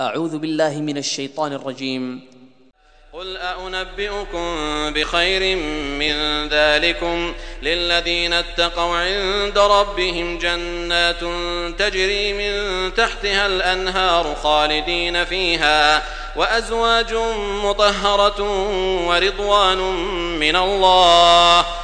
أعوذ بالله من الشيطان الرجيم. قل أنبئكم بخير من ذلكم للذين اتقوا عند ربهم جنات تجري من تحتها الأنهار خالدين فيها وأزواج مطهرة ورضوان من الله.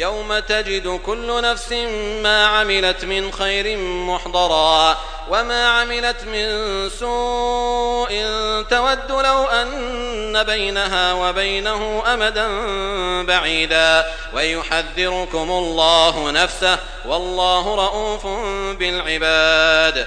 يوم تجد كل نفس ما عملت من خير محضرا وما عملت من سوء تود لو أن بينها وبينه أمدا بعيدا ويحذركم الله نفسه والله رؤوف بالعباد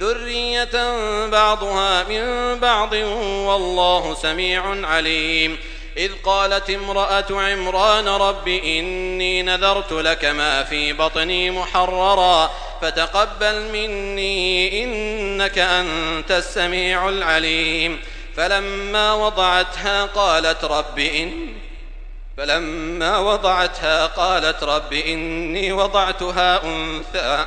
ذرية بعضها من بعض والله سميع عليم إذ قالت امرأة عمران رب إني نذرت لك ما في بطني محررا فتقبل مني إنك أنت السميع العليم فلما وضعتها قالت رب إن فلما وضعتها قالت رب إني وضعتها أنثى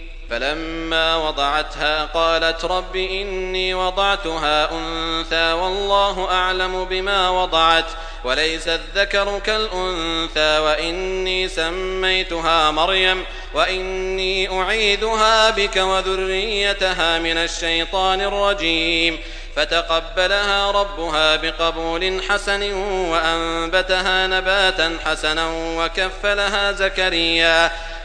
فلما وضعتها قالت رب إني وضعتها أنثى والله أعلم بما وضعت وليس الذكر كالأنثى وإني سميتها مريم وإني أعيذها بك وذريتها من الشيطان الرجيم فتقبلها ربها بقبول حسن وأنبتها نباتا حسنا وكفلها زكريا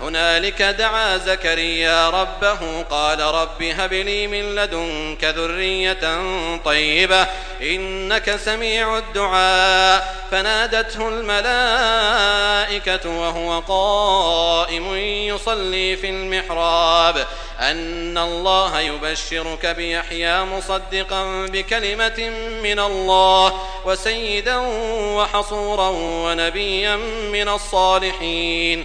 هنالك دعا زكريا ربه قال رب هب لي من لدنك ذرية طيبة إنك سميع الدعاء. فنادته الملائكة وهو قائم يصلي في المحراب. أن الله يبشرك بيحيى مصدقا بكلمة من الله وسيدا وحصورا ونبيا من الصالحين.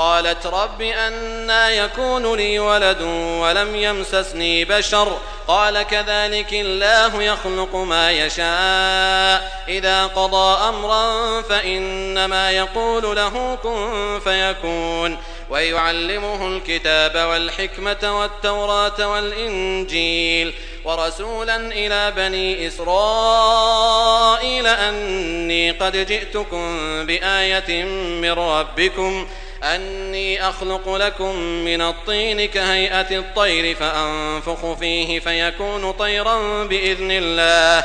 قالت رب أنا يكون لي ولد ولم يمسسني بشر. قال كذلك الله يخلق ما يشاء. إذا قضى أمرا فإنما يقول له كن فيكون. ويعلمه الكتاب والحكمة والتوراة والإنجيل. ورسولا إلى بني إسرائيل أني قد جئتكم بآية من ربكم. أني أخلق لكم من الطين كهيئة الطير فأنفخ فيه فيكون طيرا بإذن الله.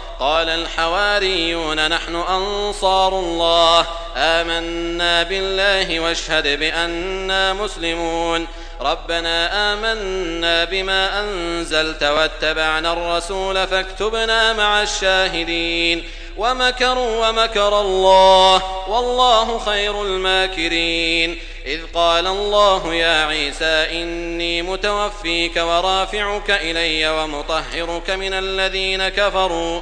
قال الحواريون نحن أنصار الله. آمنا بالله واشهد بأننا مسلمون. ربنا آمنا بما أنزلت واتبعنا الرسول فاكتبنا مع الشاهدين. ومكروا ومكر الله. والله خير الماكرين. إذ قال الله يا عيسى إني متوفيك ورافعك إلي ومطهرك من الذين كفروا.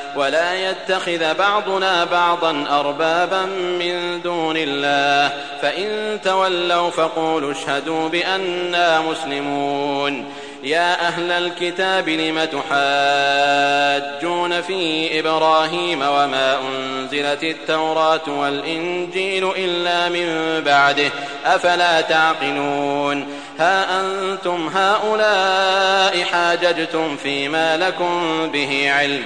ولا يتخذ بعضنا بعضا أربابا من دون الله. فإن تولوا فقولوا اشهدوا بأننا مسلمون. يا أهل الكتاب لم تحاجون في إبراهيم وما أنزلت التوراة والإنجيل إلا من بعده. أفلا تعقلون؟ ها أنتم هؤلاء حاججتم فيما لكم به علم.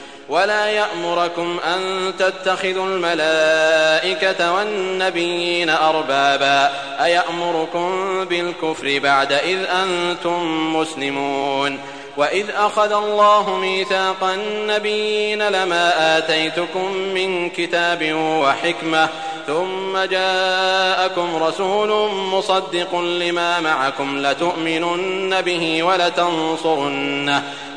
ولا يأمركم أن تتخذوا الملائكة والنبيين أربابا أيأمركم بالكفر بعد إذ أنتم مسلمون وإذ أخذ الله ميثاق النبيين لما آتيتكم من كتاب وحكمة ثم جاءكم رسول مصدق لما معكم لتؤمنن به ولتنصرنه